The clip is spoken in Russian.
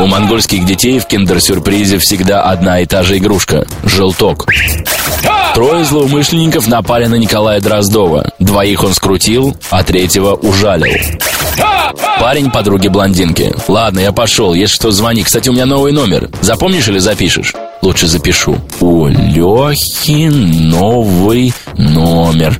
У монгольских детей в киндер-сюрпризе всегда одна и та же игрушка – желток. Трое злоумышленников напали на Николая Дроздова. Двоих он скрутил, а третьего ужалил. Парень подруги блондинки. Ладно, я пошел, если что, звони. Кстати, у меня новый номер. Запомнишь или запишешь? Лучше запишу. У Лехи новый номер.